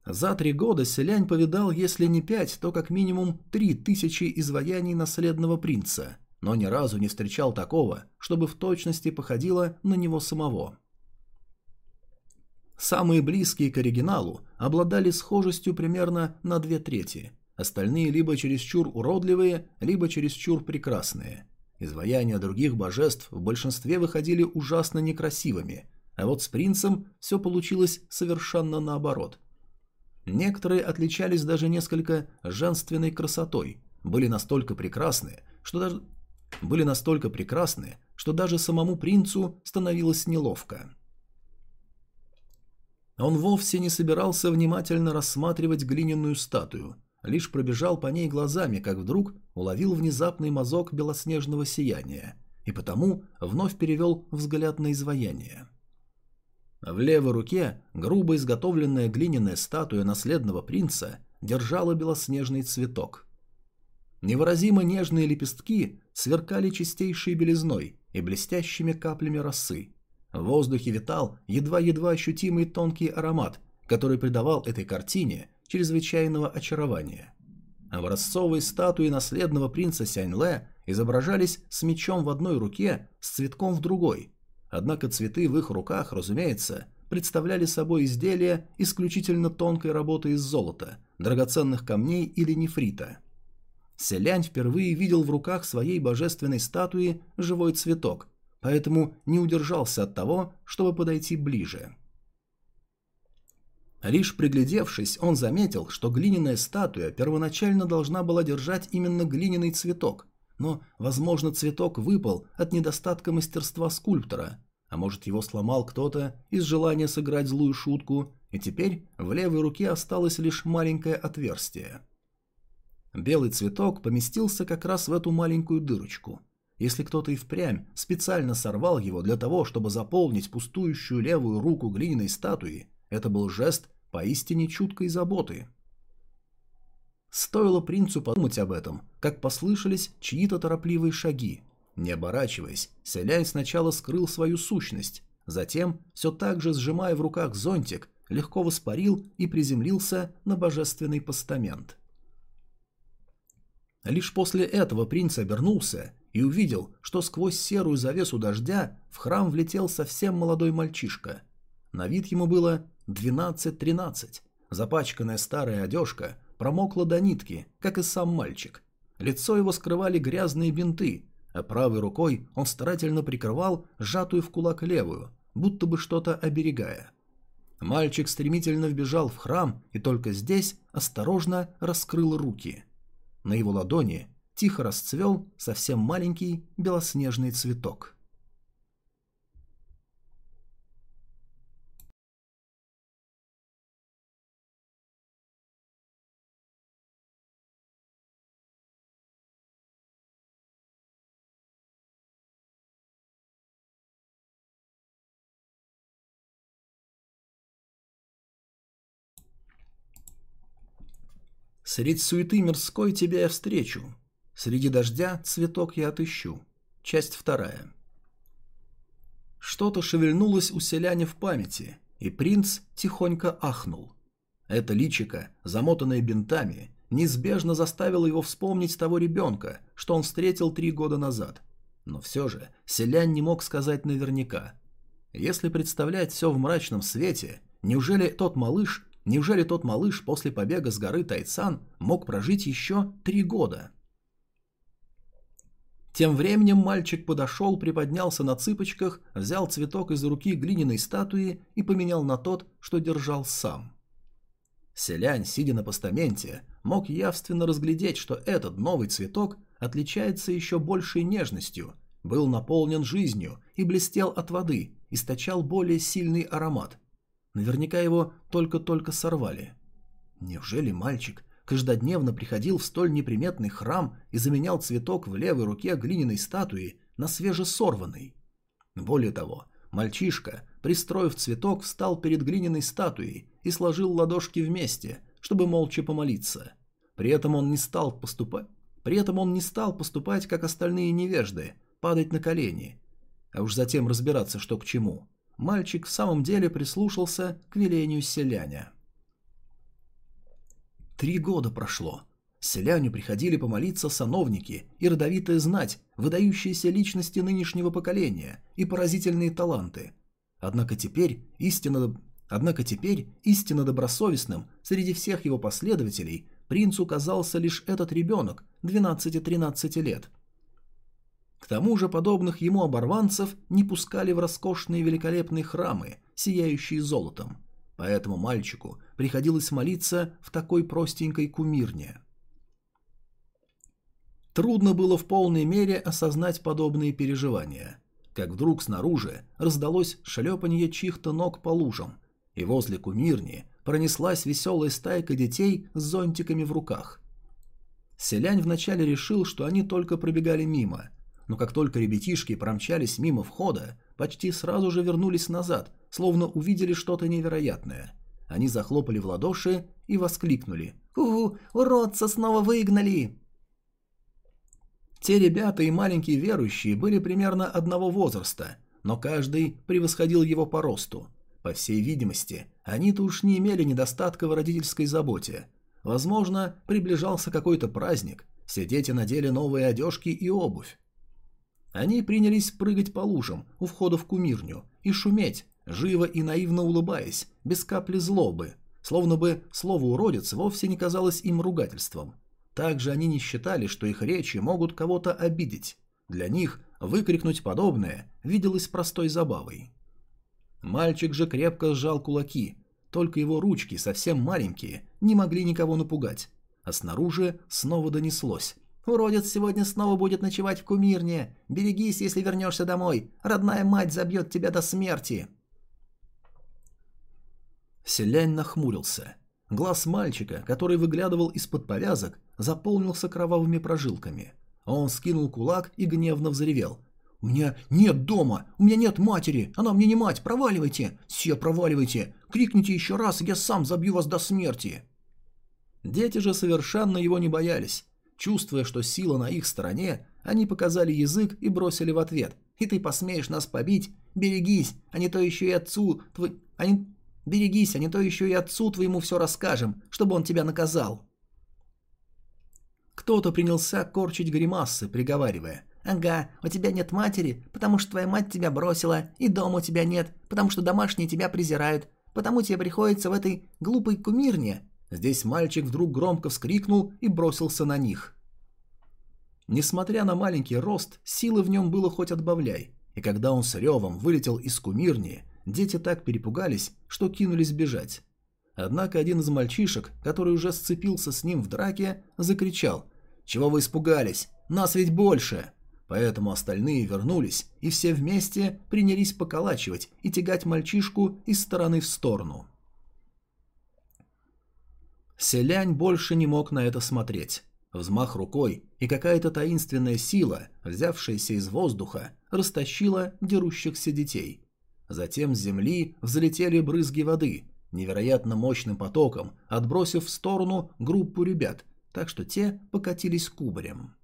За три года селянь повидал, если не пять, то как минимум три тысячи изваяний наследного принца, но ни разу не встречал такого, чтобы в точности походило на него самого. Самые близкие к оригиналу обладали схожестью примерно на две трети, остальные либо чересчур уродливые, либо чересчур прекрасные. Изваяния других божеств в большинстве выходили ужасно некрасивыми, а вот с принцем все получилось совершенно наоборот – Некоторые отличались даже несколько женственной красотой, были настолько прекрасны, что даже были настолько прекрасны, что даже самому принцу становилось неловко. Он вовсе не собирался внимательно рассматривать глиняную статую, лишь пробежал по ней глазами, как вдруг уловил внезапный мазок белоснежного сияния, и потому вновь перевел взгляд на изваяние. В левой руке грубо изготовленная глиняная статуя наследного принца держала белоснежный цветок. Невыразимо нежные лепестки сверкали чистейшей белизной и блестящими каплями росы. В воздухе витал едва-едва ощутимый тонкий аромат, который придавал этой картине чрезвычайного очарования. Образцовые статуи наследного принца Сяньле изображались с мечом в одной руке, с цветком в другой – Однако цветы в их руках, разумеется, представляли собой изделия исключительно тонкой работы из золота, драгоценных камней или нефрита. Селянь впервые видел в руках своей божественной статуи живой цветок, поэтому не удержался от того, чтобы подойти ближе. Лишь приглядевшись, он заметил, что глиняная статуя первоначально должна была держать именно глиняный цветок, но, возможно, цветок выпал от недостатка мастерства скульптора, а может, его сломал кто-то из желания сыграть злую шутку, и теперь в левой руке осталось лишь маленькое отверстие. Белый цветок поместился как раз в эту маленькую дырочку. Если кто-то и впрямь специально сорвал его для того, чтобы заполнить пустующую левую руку глиняной статуи, это был жест поистине чуткой заботы. Стоило принцу подумать об этом, как послышались чьи-то торопливые шаги. Не оборачиваясь, селянь сначала скрыл свою сущность, затем, все так же сжимая в руках зонтик, легко воспарил и приземлился на божественный постамент. Лишь после этого принц обернулся и увидел, что сквозь серую завесу дождя в храм влетел совсем молодой мальчишка. На вид ему было 12-13, запачканная старая одежка промокла до нитки, как и сам мальчик. Лицо его скрывали грязные бинты, а правой рукой он старательно прикрывал сжатую в кулак левую, будто бы что-то оберегая. Мальчик стремительно вбежал в храм и только здесь осторожно раскрыл руки. На его ладони тихо расцвел совсем маленький белоснежный цветок. Средь суеты мирской тебя я встречу. Среди дождя цветок я отыщу. Часть вторая. Что-то шевельнулось у селяня в памяти, и принц тихонько ахнул. Это личико, замотанное бинтами, неизбежно заставило его вспомнить того ребенка, что он встретил три года назад. Но все же селянь не мог сказать наверняка. Если представлять все в мрачном свете, неужели тот малыш Неужели тот малыш после побега с горы Тайцан мог прожить еще три года? Тем временем мальчик подошел, приподнялся на цыпочках, взял цветок из руки глиняной статуи и поменял на тот, что держал сам. Селянь, сидя на постаменте, мог явственно разглядеть, что этот новый цветок отличается еще большей нежностью, был наполнен жизнью и блестел от воды, источал более сильный аромат. Наверняка его только-только сорвали. Неужели мальчик каждодневно приходил в столь неприметный храм и заменял цветок в левой руке глиняной статуи на свежесорванный? Более того, мальчишка, пристроив цветок, встал перед глиняной статуей и сложил ладошки вместе, чтобы молча помолиться. При этом он не стал поступать при этом он не стал поступать, как остальные невежды, падать на колени, а уж затем разбираться, что к чему. Мальчик в самом деле прислушался к велению селяня. Три года прошло. Селяню приходили помолиться сановники и родовитая знать, выдающиеся личности нынешнего поколения и поразительные таланты. Однако теперь истинно, однако теперь истинно добросовестным среди всех его последователей принцу казался лишь этот ребенок 12-13 лет. К тому же подобных ему оборванцев не пускали в роскошные великолепные храмы, сияющие золотом, поэтому мальчику приходилось молиться в такой простенькой кумирне. Трудно было в полной мере осознать подобные переживания, как вдруг снаружи раздалось шлепанье чьих-то ног по лужам, и возле кумирни пронеслась веселая стайка детей с зонтиками в руках. Селянь вначале решил, что они только пробегали мимо, но как только ребятишки промчались мимо входа, почти сразу же вернулись назад, словно увидели что-то невероятное. Они захлопали в ладоши и воскликнули «У, уродца снова выгнали!» Те ребята и маленькие верующие были примерно одного возраста, но каждый превосходил его по росту. По всей видимости, они-то уж не имели недостатка в родительской заботе. Возможно, приближался какой-то праздник, все дети надели новые одежки и обувь. Они принялись прыгать по лужам у входа в кумирню и шуметь, живо и наивно улыбаясь, без капли злобы, словно бы слово «уродец» вовсе не казалось им ругательством. Также они не считали, что их речи могут кого-то обидеть. Для них выкрикнуть подобное виделось простой забавой. Мальчик же крепко сжал кулаки, только его ручки, совсем маленькие, не могли никого напугать. А снаружи снова донеслось. «Уродец сегодня снова будет ночевать в кумирне. Берегись, если вернешься домой. Родная мать забьет тебя до смерти». Селянь нахмурился. Глаз мальчика, который выглядывал из-под повязок, заполнился кровавыми прожилками. Он скинул кулак и гневно взревел. «У меня нет дома! У меня нет матери! Она мне не мать! Проваливайте! Все проваливайте! Крикните еще раз, я сам забью вас до смерти!» Дети же совершенно его не боялись. Чувствуя, что сила на их стороне, они показали язык и бросили в ответ. «И ты посмеешь нас побить? Берегись, а не то еще и отцу... Тв... А не... Берегись, а не то еще и отцу твоему все расскажем, чтобы он тебя наказал!» Кто-то принялся корчить гримасы, приговаривая. «Ага, у тебя нет матери, потому что твоя мать тебя бросила, и дома у тебя нет, потому что домашние тебя презирают, потому тебе приходится в этой глупой кумирне». Здесь мальчик вдруг громко вскрикнул и бросился на них. Несмотря на маленький рост, силы в нем было хоть отбавляй, и когда он с ревом вылетел из кумирни, дети так перепугались, что кинулись бежать. Однако один из мальчишек, который уже сцепился с ним в драке, закричал «Чего вы испугались? Нас ведь больше!» Поэтому остальные вернулись и все вместе принялись поколачивать и тягать мальчишку из стороны в сторону. Селянь больше не мог на это смотреть. Взмах рукой, и какая-то таинственная сила, взявшаяся из воздуха, растащила дерущихся детей. Затем с земли взлетели брызги воды, невероятно мощным потоком, отбросив в сторону группу ребят, так что те покатились кубарем.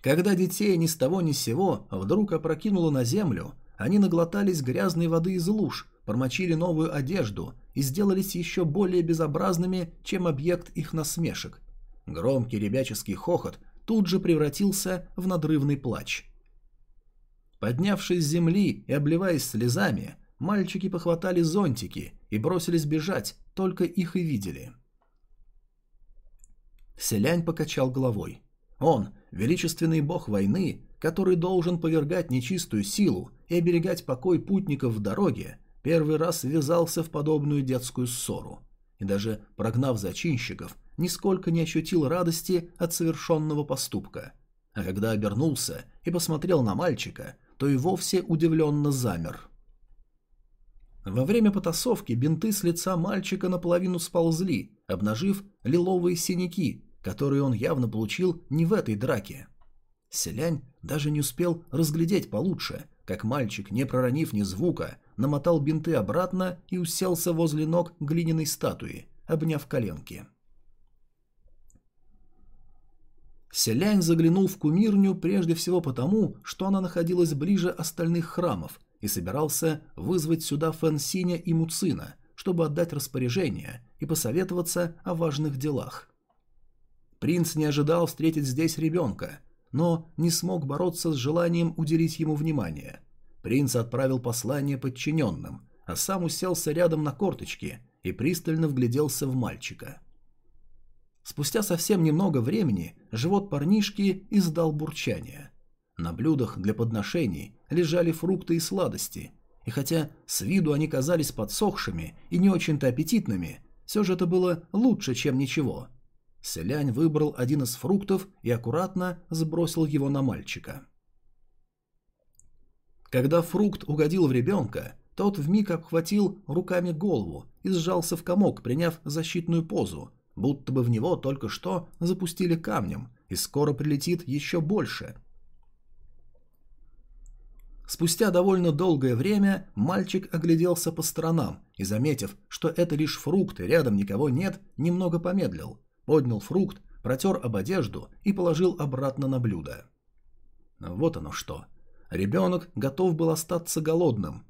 Когда детей ни с того ни с сего вдруг опрокинуло на землю, они наглотались грязной воды из луж, промочили новую одежду и сделались еще более безобразными, чем объект их насмешек. Громкий ребяческий хохот тут же превратился в надрывный плач. Поднявшись с земли и обливаясь слезами, мальчики похватали зонтики и бросились бежать, только их и видели. Селянь покачал головой. Он, величественный бог войны, который должен повергать нечистую силу и оберегать покой путников в дороге, первый раз ввязался в подобную детскую ссору. И даже прогнав зачинщиков, нисколько не ощутил радости от совершенного поступка. А когда обернулся и посмотрел на мальчика, то и вовсе удивленно замер. Во время потасовки бинты с лица мальчика наполовину сползли, обнажив лиловые синяки, которые он явно получил не в этой драке. Селянь даже не успел разглядеть получше, как мальчик, не проронив ни звука, намотал бинты обратно и уселся возле ног глиняной статуи, обняв коленки. Селянь заглянул в кумирню прежде всего потому, что она находилась ближе остальных храмов и собирался вызвать сюда Фэнсиня и Муцина, чтобы отдать распоряжение и посоветоваться о важных делах. Принц не ожидал встретить здесь ребенка, но не смог бороться с желанием уделить ему внимание. Принц отправил послание подчиненным, а сам уселся рядом на корточке и пристально вгляделся в мальчика. Спустя совсем немного времени живот парнишки издал бурчание. На блюдах для подношений лежали фрукты и сладости, и хотя с виду они казались подсохшими и не очень-то аппетитными, все же это было лучше, чем ничего – Селянь выбрал один из фруктов и аккуратно сбросил его на мальчика. Когда фрукт угодил в ребенка, тот вмиг обхватил руками голову и сжался в комок, приняв защитную позу, будто бы в него только что запустили камнем, и скоро прилетит еще больше. Спустя довольно долгое время мальчик огляделся по сторонам и, заметив, что это лишь фрукты, рядом никого нет, немного помедлил – поднял фрукт, протер об одежду и положил обратно на блюдо. Вот оно что. Ребенок готов был остаться голодным,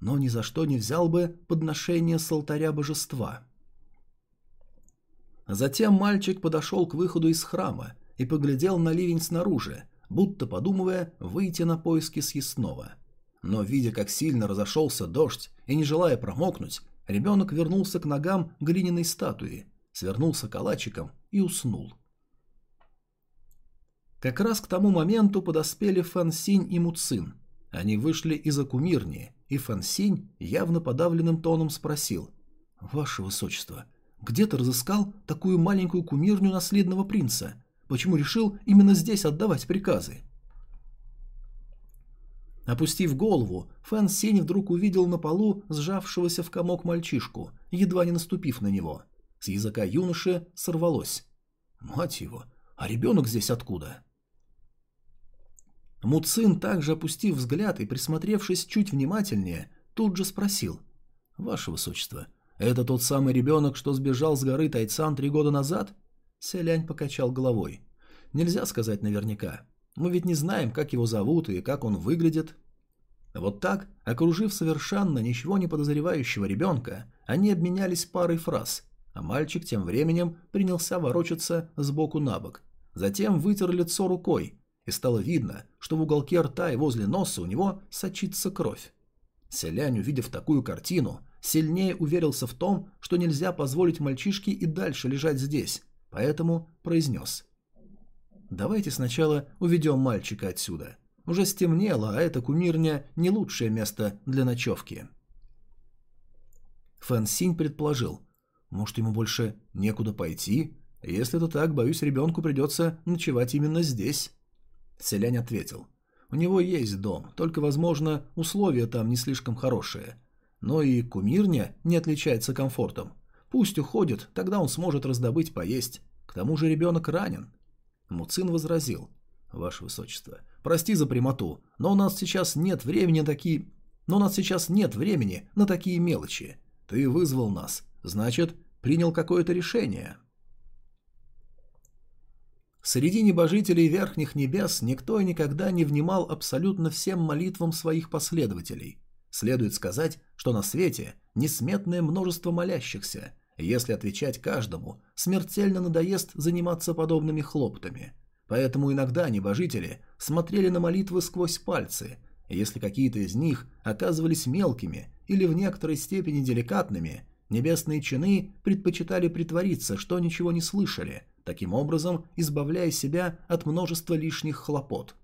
но ни за что не взял бы подношение с алтаря божества. Затем мальчик подошел к выходу из храма и поглядел на ливень снаружи, будто подумывая выйти на поиски съестного. Но, видя, как сильно разошелся дождь и не желая промокнуть, ребенок вернулся к ногам глиняной статуи свернулся калачиком и уснул. Как раз к тому моменту подоспели Фансинь и Муцин. Они вышли из-за кумирни, и Фансинь явно подавленным тоном спросил. «Ваше Высочество, где ты разыскал такую маленькую кумирню наследного принца? Почему решил именно здесь отдавать приказы?» Опустив голову, Фэн Синь вдруг увидел на полу сжавшегося в комок мальчишку, едва не наступив на него – с языка юноши сорвалось. «Мать его, а ребенок здесь откуда?» Муцин, также опустив взгляд и присмотревшись чуть внимательнее, тут же спросил. «Ваше Высочество, это тот самый ребенок, что сбежал с горы Тайцан три года назад?» Селянь покачал головой. «Нельзя сказать наверняка. Мы ведь не знаем, как его зовут и как он выглядит». Вот так, окружив совершенно ничего не подозревающего ребенка, они обменялись парой фраз, а мальчик тем временем принялся ворочаться сбоку на бок. Затем вытер лицо рукой, и стало видно, что в уголке рта и возле носа у него сочится кровь. Селянь, увидев такую картину, сильнее уверился в том, что нельзя позволить мальчишке и дальше лежать здесь, поэтому произнес. «Давайте сначала уведем мальчика отсюда. Уже стемнело, а эта кумирня не лучшее место для ночевки». Фэн Синь предположил, может, ему больше некуда пойти? Если это так, боюсь, ребенку придется ночевать именно здесь. Селянь ответил. У него есть дом, только, возможно, условия там не слишком хорошие. Но и кумирня не отличается комфортом. Пусть уходит, тогда он сможет раздобыть поесть. К тому же ребенок ранен. Муцин возразил. Ваше Высочество, прости за прямоту, но у нас сейчас нет времени на такие... Но у нас сейчас нет времени на такие мелочи. Ты вызвал нас, Значит, принял какое-то решение. Среди небожителей верхних небес никто и никогда не внимал абсолютно всем молитвам своих последователей. Следует сказать, что на свете несметное множество молящихся. Если отвечать каждому, смертельно надоест заниматься подобными хлоптами. Поэтому иногда небожители смотрели на молитвы сквозь пальцы. Если какие-то из них оказывались мелкими или в некоторой степени деликатными, Небесные чины предпочитали притвориться, что ничего не слышали, таким образом избавляя себя от множества лишних хлопот.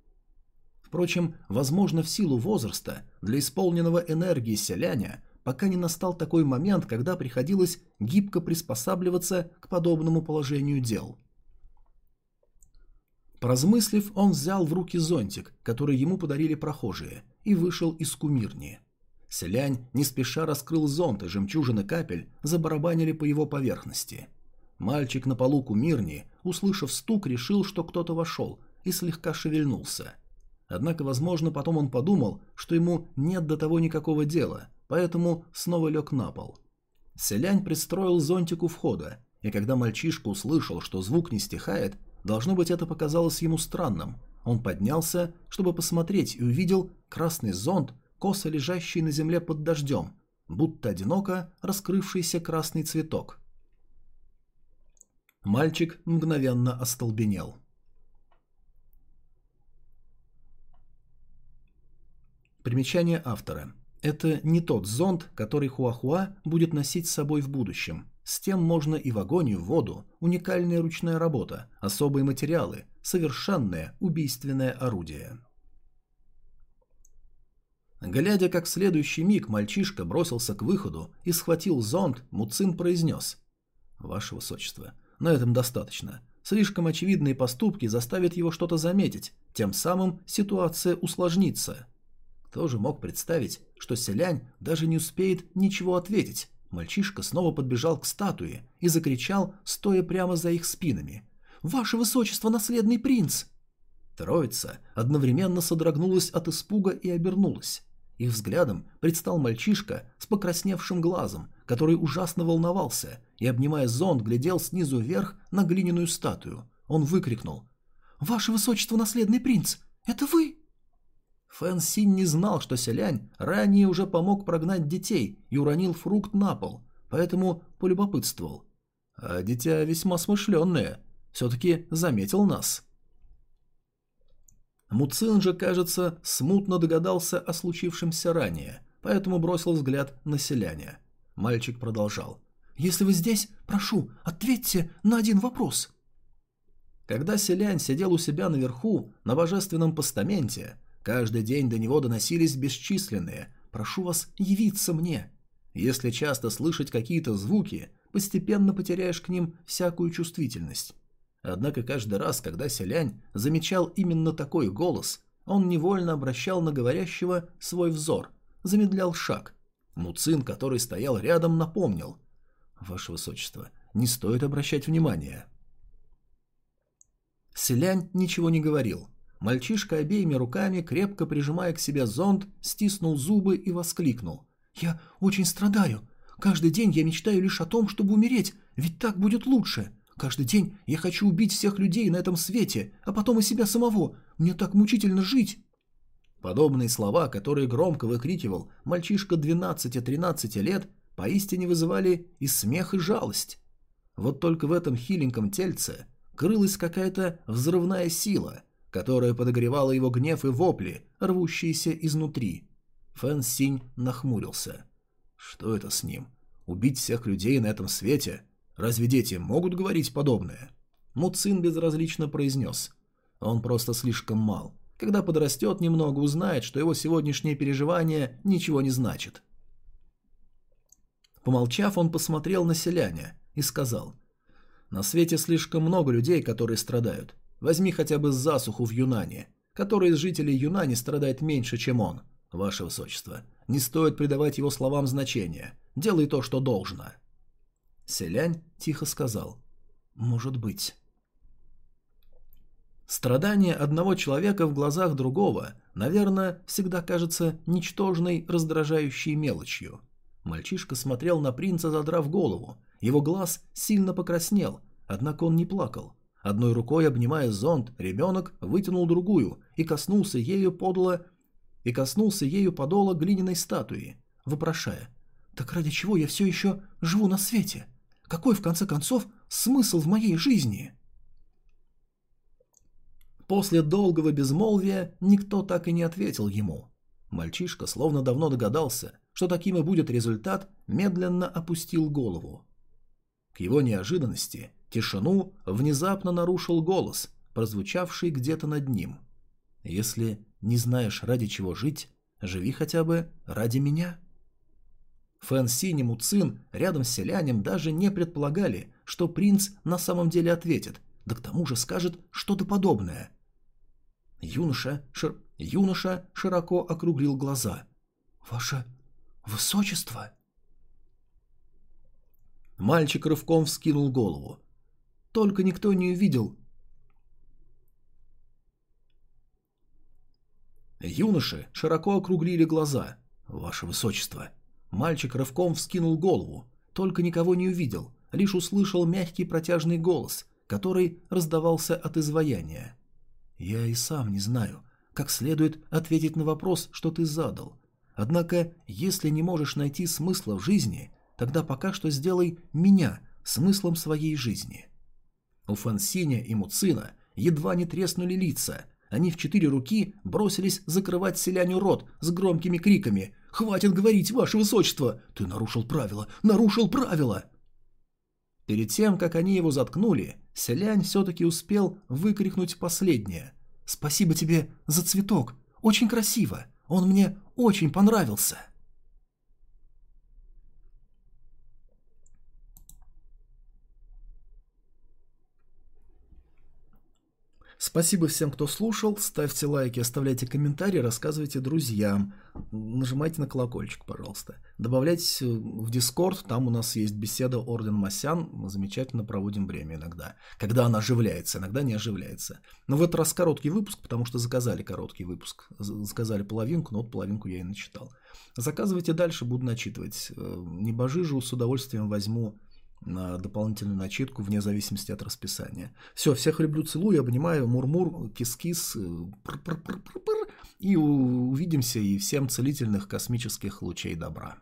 Впрочем, возможно, в силу возраста для исполненного энергии селяня пока не настал такой момент, когда приходилось гибко приспосабливаться к подобному положению дел. Поразмыслив, он взял в руки зонтик, который ему подарили прохожие, и вышел из кумирни. Селянь не спеша раскрыл зонт, и жемчужины капель забарабанили по его поверхности. Мальчик на полу кумирни, услышав стук, решил, что кто-то вошел, и слегка шевельнулся. Однако, возможно, потом он подумал, что ему нет до того никакого дела, поэтому снова лег на пол. Селянь пристроил зонтик у входа, и когда мальчишка услышал, что звук не стихает, должно быть, это показалось ему странным. Он поднялся, чтобы посмотреть, и увидел красный зонт, косо лежащий на земле под дождем, будто одиноко раскрывшийся красный цветок. Мальчик мгновенно остолбенел. Примечание автора. Это не тот зонт, который Хуахуа будет носить с собой в будущем. С тем можно и в огонь, и в воду. Уникальная ручная работа, особые материалы, совершенное убийственное орудие. Глядя, как в следующий миг мальчишка бросился к выходу и схватил зонт, Муцин произнес. «Ваше Высочество, на этом достаточно. Слишком очевидные поступки заставят его что-то заметить, тем самым ситуация усложнится». Кто же мог представить, что селянь даже не успеет ничего ответить? Мальчишка снова подбежал к статуе и закричал, стоя прямо за их спинами. «Ваше Высочество, наследный принц!» Троица одновременно содрогнулась от испуга и обернулась. Их взглядом предстал мальчишка с покрасневшим глазом, который ужасно волновался и, обнимая зонт, глядел снизу вверх на глиняную статую. Он выкрикнул «Ваше высочество, наследный принц! Это вы?» Фэн Синь не знал, что селянь ранее уже помог прогнать детей и уронил фрукт на пол, поэтому полюбопытствовал. А дитя весьма смышленное, все-таки заметил нас. Муцин же, кажется, смутно догадался о случившемся ранее, поэтому бросил взгляд на селяня. Мальчик продолжал. «Если вы здесь, прошу, ответьте на один вопрос». Когда селянь сидел у себя наверху, на божественном постаменте, каждый день до него доносились бесчисленные «прошу вас явиться мне». Если часто слышать какие-то звуки, постепенно потеряешь к ним всякую чувствительность. Однако каждый раз, когда селянь замечал именно такой голос, он невольно обращал на говорящего свой взор, замедлял шаг. Муцин, который стоял рядом, напомнил. «Ваше Высочество, не стоит обращать внимания». Селянь ничего не говорил. Мальчишка обеими руками, крепко прижимая к себе зонт, стиснул зубы и воскликнул. «Я очень страдаю. Каждый день я мечтаю лишь о том, чтобы умереть, ведь так будет лучше. Каждый день я хочу убить всех людей на этом свете, а потом и себя самого. Мне так мучительно жить. Подобные слова, которые громко выкрикивал мальчишка 12-13 лет, поистине вызывали и смех, и жалость. Вот только в этом хиленьком тельце крылась какая-то взрывная сила, которая подогревала его гнев и вопли, рвущиеся изнутри. Фэн Синь нахмурился. Что это с ним? Убить всех людей на этом свете? Разве дети могут говорить подобное? Муцин безразлично произнес. Он просто слишком мал. Когда подрастет немного, узнает, что его сегодняшнее переживание ничего не значит. Помолчав, он посмотрел на селяня и сказал. «На свете слишком много людей, которые страдают. Возьми хотя бы засуху в Юнане. Который из жителей Юнани страдает меньше, чем он? Ваше Высочество, не стоит придавать его словам значения. Делай то, что должно». Селянь тихо сказал «Может быть». Страдание одного человека в глазах другого, наверное, всегда кажется ничтожной, раздражающей мелочью. Мальчишка смотрел на принца, задрав голову. Его глаз сильно покраснел, однако он не плакал. Одной рукой, обнимая зонт, ребенок вытянул другую и коснулся ею подола и коснулся ею подола глиняной статуи, вопрошая «Так ради чего я все еще живу на свете?» Какой, в конце концов, смысл в моей жизни? После долгого безмолвия никто так и не ответил ему. Мальчишка словно давно догадался, что таким и будет результат, медленно опустил голову. К его неожиданности тишину внезапно нарушил голос, прозвучавший где-то над ним. «Если не знаешь, ради чего жить, живи хотя бы ради меня». Фэн Синь и Муцин рядом с селянем даже не предполагали, что принц на самом деле ответит, да к тому же скажет что-то подобное. Юноша, шир... Юноша широко округлил глаза. «Ваше высочество?» Мальчик рывком вскинул голову. Только никто не увидел. Юноши широко округлили глаза. «Ваше высочество!» Мальчик рывком вскинул голову. Только никого не увидел, лишь услышал мягкий протяжный голос, который раздавался от изваяния. «Я и сам не знаю, как следует ответить на вопрос, что ты задал. Однако, если не можешь найти смысла в жизни, тогда пока что сделай меня смыслом своей жизни». У Фансиня и Муцина едва не треснули лица. Они в четыре руки бросились закрывать селяню рот с громкими криками «Хватит говорить, ваше высочество! Ты нарушил правила! Нарушил правила!» Перед тем, как они его заткнули, селянь все-таки успел выкрикнуть последнее. «Спасибо тебе за цветок! Очень красиво! Он мне очень понравился!» Спасибо всем, кто слушал. Ставьте лайки, оставляйте комментарии, рассказывайте друзьям. Нажимайте на колокольчик, пожалуйста. Добавляйтесь в Дискорд, там у нас есть беседа Орден Масян. Мы замечательно проводим время иногда. Когда она оживляется, иногда не оживляется. Но в этот раз короткий выпуск, потому что заказали короткий выпуск. Заказали половинку, но вот половинку я и начитал. Заказывайте дальше, буду начитывать. Э, Небожижу с удовольствием возьму на дополнительную начитку вне зависимости от расписания. Все, всех люблю, целую, обнимаю, мурмур, кис-кис, э, и увидимся, и всем целительных космических лучей добра.